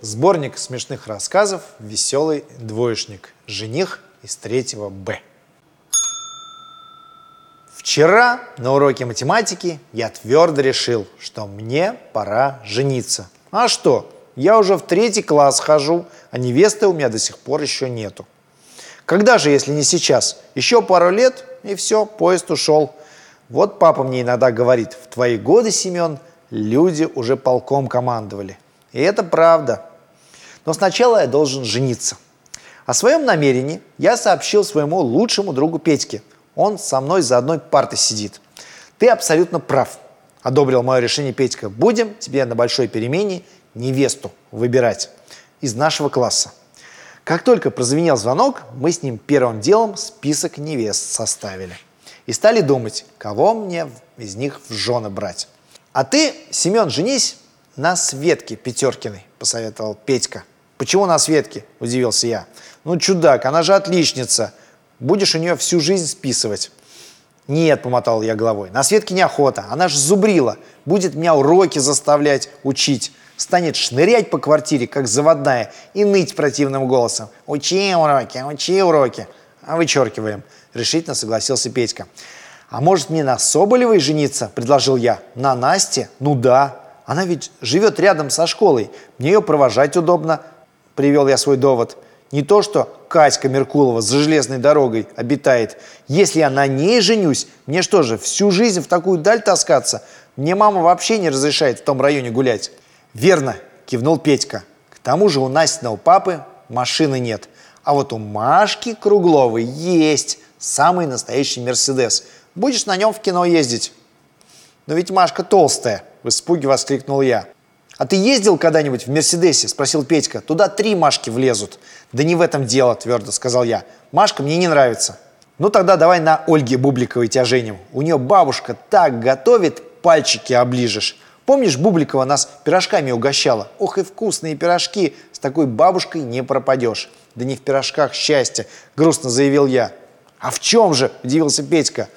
Сборник смешных рассказов «Веселый двоечник. Жених из третьего Б». Вчера на уроке математики я твердо решил, что мне пора жениться. А что? Я уже в третий класс хожу, а невесты у меня до сих пор еще нету. Когда же, если не сейчас? Еще пару лет, и все, поезд ушел. Вот папа мне иногда говорит, в твои годы, Семен, люди уже полком командовали. И это правда. Но сначала я должен жениться. О своем намерении я сообщил своему лучшему другу Петьке. Он со мной за одной партой сидит. Ты абсолютно прав, одобрил мое решение Петька. Будем тебе на большой перемене невесту выбирать из нашего класса. Как только прозвенел звонок, мы с ним первым делом список невест составили. И стали думать, кого мне из них в жены брать. А ты, Семен, женись на Светке Пятеркиной, посоветовал Петька. Почему на Светке? Удивился я. Ну, чудак, она же отличница. Будешь у нее всю жизнь списывать. Нет, помотал я головой. На Светке неохота. Она же зубрила. Будет меня уроки заставлять учить. Станет шнырять по квартире, как заводная, и ныть противным голосом. Учи уроки, учи уроки. А вычеркиваем. Решительно согласился Петька. А может мне на Соболевой жениться? Предложил я. На Насте? Ну да. Она ведь живет рядом со школой. Мне ее провожать удобно. Привел я свой довод. Не то, что Катька Меркулова за железной дорогой обитает. Если я на ней женюсь, мне что же, всю жизнь в такую даль таскаться? Мне мама вообще не разрешает в том районе гулять. Верно, кивнул Петька. К тому же у Настиного папы машины нет. А вот у Машки Кругловой есть самый настоящий Мерседес. Будешь на нем в кино ездить. Но ведь Машка толстая, в испуге воскликнул я. «А ты ездил когда-нибудь в Мерседесе?» – спросил Петька. «Туда три Машки влезут». «Да не в этом дело», – твердо сказал я. «Машка мне не нравится». «Ну тогда давай на Ольге Бубликовой тебя женим. У нее бабушка так готовит, пальчики оближешь». Помнишь, Бубликова нас пирожками угощала? Ох и вкусные пирожки, с такой бабушкой не пропадешь. Да не в пирожках счастье, грустно заявил я. А в чем же, удивился Петька.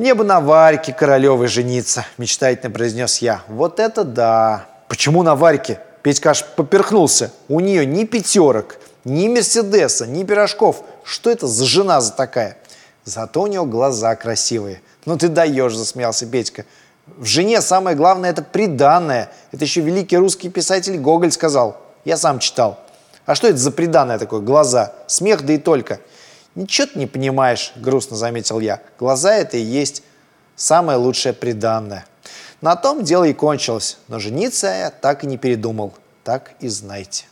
Мне бы на Варьке Королевой жениться, мечтательно произнес я. Вот это да. Почему на Варьке? Петька аж поперхнулся. У нее ни пятерок, ни Мерседеса, ни пирожков. Что это за жена за такая? Зато у нее глаза красивые. Ну ты даешь, засмеялся Петька. В жене самое главное это приданное. Это еще великий русский писатель Гоголь сказал. Я сам читал. А что это за приданное такое? Глаза. Смех, да и только. Ничего ты не понимаешь, грустно заметил я. Глаза это и есть самое лучшее приданное. На том дело и кончилось, но жениться я так и не передумал, так и знайте.